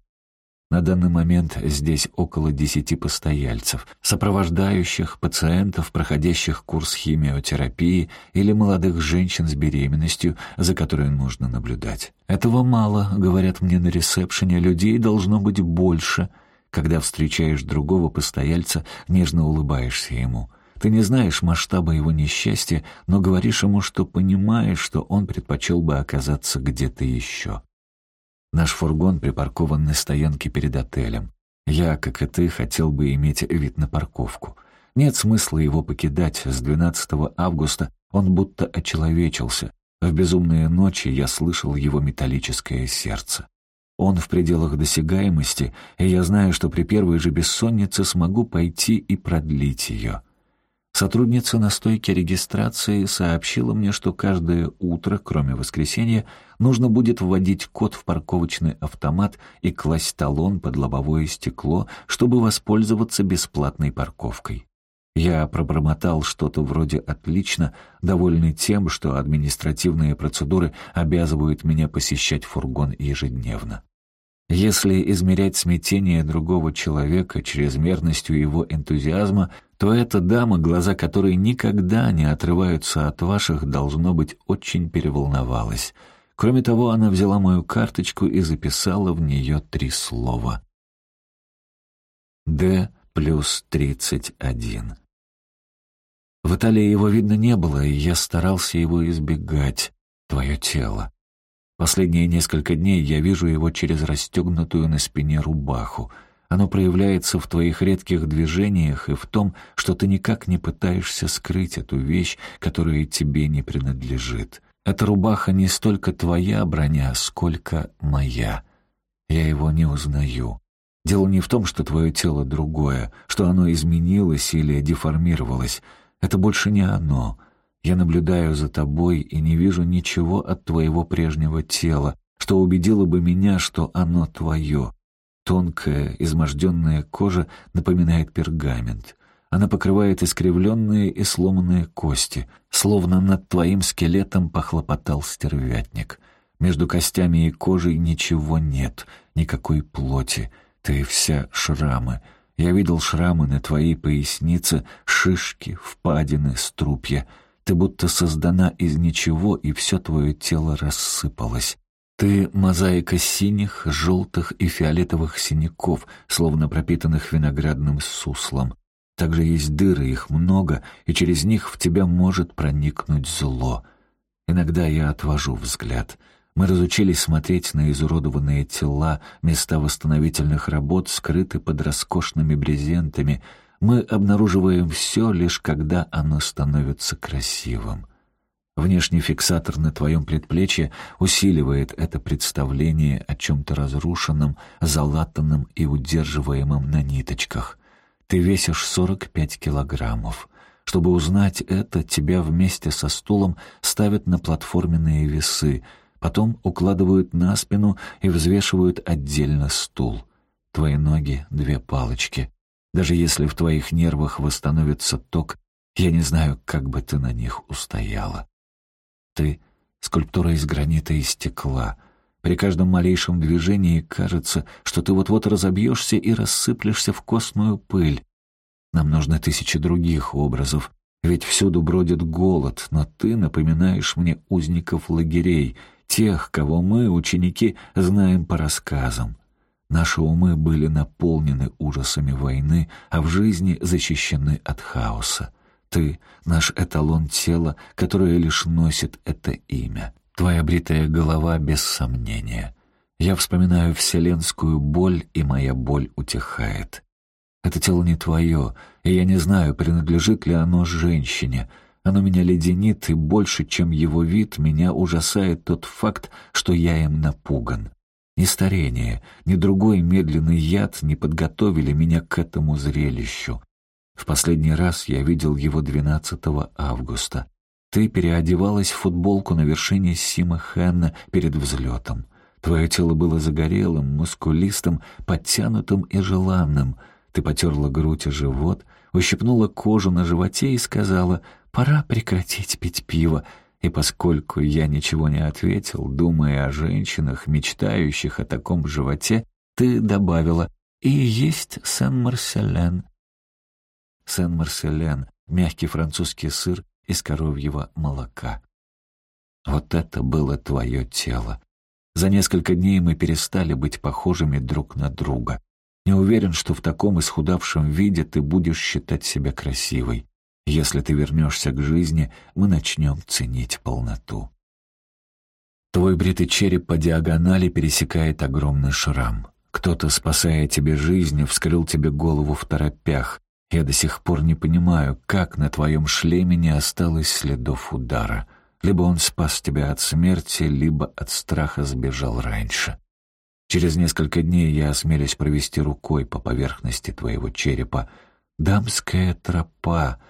На данный момент здесь около десяти постояльцев, сопровождающих пациентов, проходящих курс химиотерапии или молодых женщин с беременностью, за которой нужно наблюдать. Этого мало, говорят мне на ресепшене, людей должно быть больше. Когда встречаешь другого постояльца, нежно улыбаешься ему. Ты не знаешь масштаба его несчастья, но говоришь ему, что понимаешь, что он предпочел бы оказаться где-то еще. Наш фургон припаркован на стоянке перед отелем. Я, как и ты, хотел бы иметь вид на парковку. Нет смысла его покидать. С 12 августа он будто очеловечился. В безумные ночи я слышал его металлическое сердце. Он в пределах досягаемости, и я знаю, что при первой же бессоннице смогу пойти и продлить ее. Сотрудница на стойке регистрации сообщила мне, что каждое утро, кроме воскресенья, нужно будет вводить код в парковочный автомат и класть талон под лобовое стекло, чтобы воспользоваться бесплатной парковкой. Я пробормотал что-то вроде «отлично», довольный тем, что административные процедуры обязывают меня посещать фургон ежедневно. Если измерять смятение другого человека чрезмерностью его энтузиазма, то эта дама, глаза которой никогда не отрываются от ваших, должно быть, очень переволновалась. Кроме того, она взяла мою карточку и записала в нее три слова. «Д плюс тридцать один». В Италии его видно не было, и я старался его избегать. Твое тело. Последние несколько дней я вижу его через расстегнутую на спине рубаху. Оно проявляется в твоих редких движениях и в том, что ты никак не пытаешься скрыть эту вещь, которая тебе не принадлежит. Эта рубаха не столько твоя броня, сколько моя. Я его не узнаю. Дело не в том, что твое тело другое, что оно изменилось или деформировалось. Это больше не оно. Я наблюдаю за тобой и не вижу ничего от твоего прежнего тела, что убедило бы меня, что оно твое. Тонкая, изможденная кожа напоминает пергамент. Она покрывает искривленные и сломанные кости, словно над твоим скелетом похлопотал стервятник. Между костями и кожей ничего нет, никакой плоти. Ты вся шрамы. Я видел шрамы на твоей пояснице, шишки, впадины, струпья — ты будто создана из ничего, и все твое тело рассыпалось. Ты — мозаика синих, желтых и фиолетовых синяков, словно пропитанных виноградным суслом. Также есть дыры, их много, и через них в тебя может проникнуть зло. Иногда я отвожу взгляд. Мы разучились смотреть на изуродованные тела, места восстановительных работ скрыты под роскошными брезентами — мы обнаруживаем все, лишь когда оно становится красивым. Внешний фиксатор на твоем предплечье усиливает это представление о чем-то разрушенном, залатанном и удерживаемом на ниточках. Ты весишь 45 килограммов. Чтобы узнать это, тебя вместе со стулом ставят на платформенные весы, потом укладывают на спину и взвешивают отдельно стул. Твои ноги — две палочки. Даже если в твоих нервах восстановится ток, я не знаю, как бы ты на них устояла. Ты — скульптура из гранита и стекла. При каждом малейшем движении кажется, что ты вот-вот разобьешься и рассыплешься в костную пыль. Нам нужны тысячи других образов, ведь всюду бродит голод, но ты напоминаешь мне узников лагерей, тех, кого мы, ученики, знаем по рассказам. Наши умы были наполнены ужасами войны, а в жизни защищены от хаоса. Ты — наш эталон тела, которое лишь носит это имя. Твоя бритая голова без сомнения. Я вспоминаю вселенскую боль, и моя боль утихает. Это тело не твое, и я не знаю, принадлежит ли оно женщине. Оно меня леденит, и больше, чем его вид, меня ужасает тот факт, что я им напуган. Ни старение, ни другой медленный яд не подготовили меня к этому зрелищу. В последний раз я видел его 12 августа. Ты переодевалась в футболку на вершине Сима Хенна перед взлетом. Твое тело было загорелым, мускулистым, подтянутым и желанным. Ты потерла грудь и живот, ущипнула кожу на животе и сказала «Пора прекратить пить пиво». И поскольку я ничего не ответил, думая о женщинах, мечтающих о таком животе, ты добавила «И есть Сен-Марселен». Сен-Марселен — мягкий французский сыр из коровьего молока. Вот это было твое тело. За несколько дней мы перестали быть похожими друг на друга. Не уверен, что в таком исхудавшем виде ты будешь считать себя красивой. Если ты вернешься к жизни, мы начнем ценить полноту. Твой бритый череп по диагонали пересекает огромный шрам. Кто-то, спасая тебе жизнь, вскрыл тебе голову в торопях. Я до сих пор не понимаю, как на твоем шлеме не осталось следов удара. Либо он спас тебя от смерти, либо от страха сбежал раньше. Через несколько дней я осмелюсь провести рукой по поверхности твоего черепа. Дамская тропа.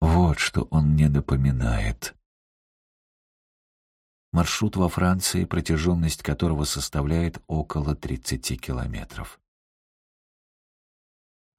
Вот что он мне напоминает. Маршрут во Франции, протяженность которого составляет около 30 километров.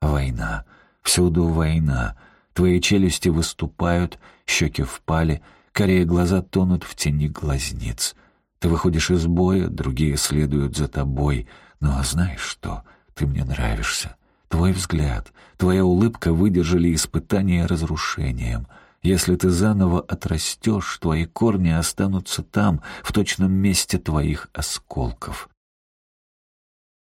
Война. Всюду война. Твои челюсти выступают, щеки впали, корее глаза тонут в тени глазниц. Ты выходишь из боя, другие следуют за тобой. Ну, а знаешь что? Ты мне нравишься. Твой взгляд, твоя улыбка выдержали испытание разрушением. Если ты заново отрастешь, твои корни останутся там, в точном месте твоих осколков.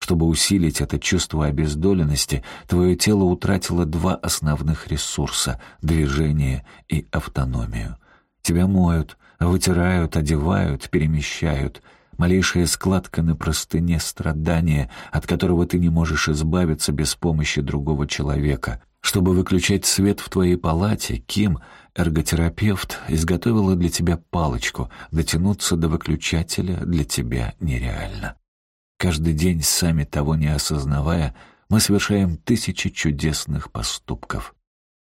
Чтобы усилить это чувство обездоленности, твое тело утратило два основных ресурса — движение и автономию. Тебя моют, вытирают, одевают, перемещают. Малейшая складка на простыне страдания, от которого ты не можешь избавиться без помощи другого человека. Чтобы выключать свет в твоей палате, Ким, эрготерапевт, изготовила для тебя палочку. Дотянуться до выключателя для тебя нереально. Каждый день, сами того не осознавая, мы совершаем тысячи чудесных поступков.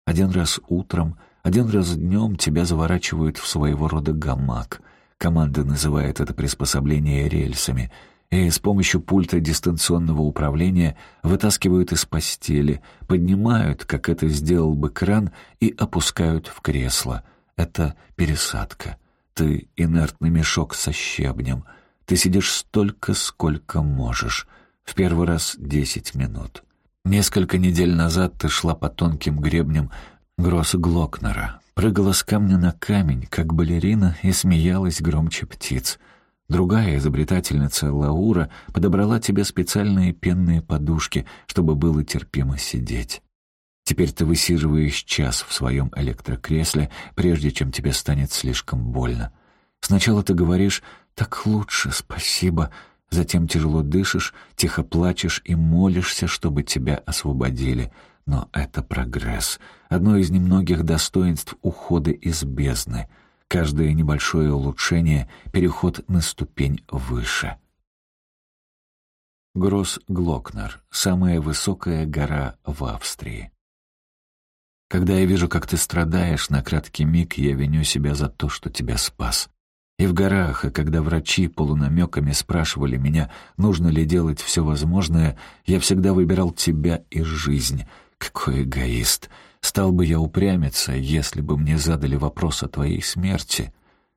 Один раз утром, один раз днем тебя заворачивают в своего рода гамак. Команда называет это приспособление рельсами. И с помощью пульта дистанционного управления вытаскивают из постели, поднимают, как это сделал бы кран, и опускают в кресло. Это пересадка. Ты — инертный мешок со щебнем — ты сидишь столько, сколько можешь. В первый раз десять минут. Несколько недель назад ты шла по тонким гребням Гросса Глокнера, прыгала с камня на камень, как балерина, и смеялась громче птиц. Другая изобретательница, Лаура, подобрала тебе специальные пенные подушки, чтобы было терпимо сидеть. Теперь ты высиживаешь час в своем электрокресле, прежде чем тебе станет слишком больно. Сначала ты говоришь «Так лучше, спасибо». Затем тяжело дышишь, тихо плачешь и молишься, чтобы тебя освободили. Но это прогресс. Одно из немногих достоинств ухода из бездны. Каждое небольшое улучшение — переход на ступень выше. Гросс Глокнер — самая высокая гора в Австрии. Когда я вижу, как ты страдаешь, на краткий миг я виню себя за то, что тебя спас. И в горах, и когда врачи полунамеками спрашивали меня, нужно ли делать все возможное, я всегда выбирал тебя и жизнь. Какой эгоист! Стал бы я упрямиться, если бы мне задали вопрос о твоей смерти.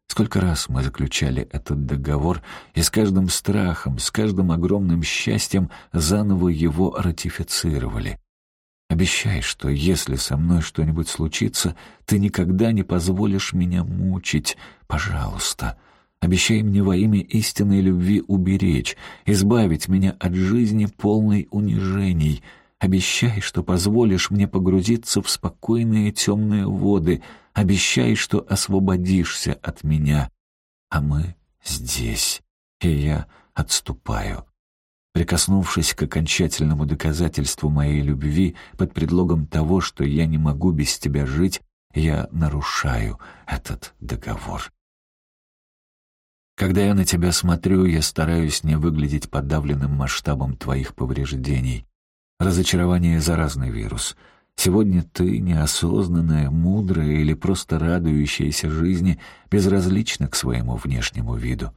Сколько раз мы заключали этот договор, и с каждым страхом, с каждым огромным счастьем заново его ратифицировали. Обещай, что если со мной что-нибудь случится, ты никогда не позволишь меня мучить. Пожалуйста. Обещай мне во имя истинной любви уберечь, избавить меня от жизни полной унижений — Обещай, что позволишь мне погрузиться в спокойные темные воды. Обещай, что освободишься от меня. А мы здесь, и я отступаю. Прикоснувшись к окончательному доказательству моей любви под предлогом того, что я не могу без тебя жить, я нарушаю этот договор. Когда я на тебя смотрю, я стараюсь не выглядеть подавленным масштабом твоих повреждений. Разочарование — заразный вирус. Сегодня ты, неосознанная, мудрая или просто радующаяся жизни, безразлична к своему внешнему виду.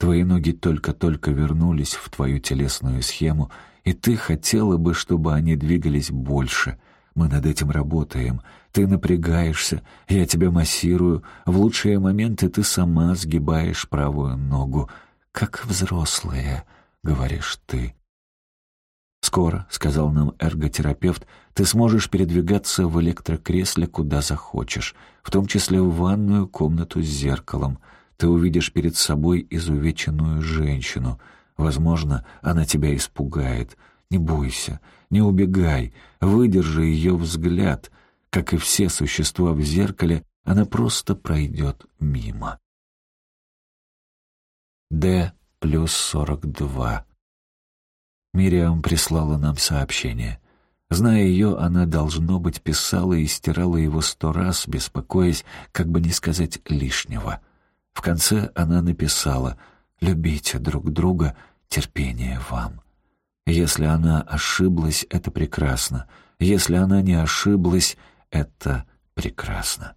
Твои ноги только-только вернулись в твою телесную схему, и ты хотела бы, чтобы они двигались больше. Мы над этим работаем. Ты напрягаешься, я тебя массирую. В лучшие моменты ты сама сгибаешь правую ногу. «Как взрослая», — говоришь ты. «Скоро», — сказал нам эрготерапевт, «ты сможешь передвигаться в электрокресле куда захочешь, в том числе в ванную комнату с зеркалом. Ты увидишь перед собой изувеченную женщину. Возможно, она тебя испугает. Не бойся, не убегай, выдержи ее взгляд. Как и все существа в зеркале, она просто пройдет мимо». Д плюс сорок два. Мириам прислала нам сообщение. Зная ее, она, должно быть, писала и стирала его сто раз, беспокоясь, как бы не сказать лишнего. В конце она написала «Любите друг друга, терпение вам». Если она ошиблась, это прекрасно. Если она не ошиблась, это прекрасно.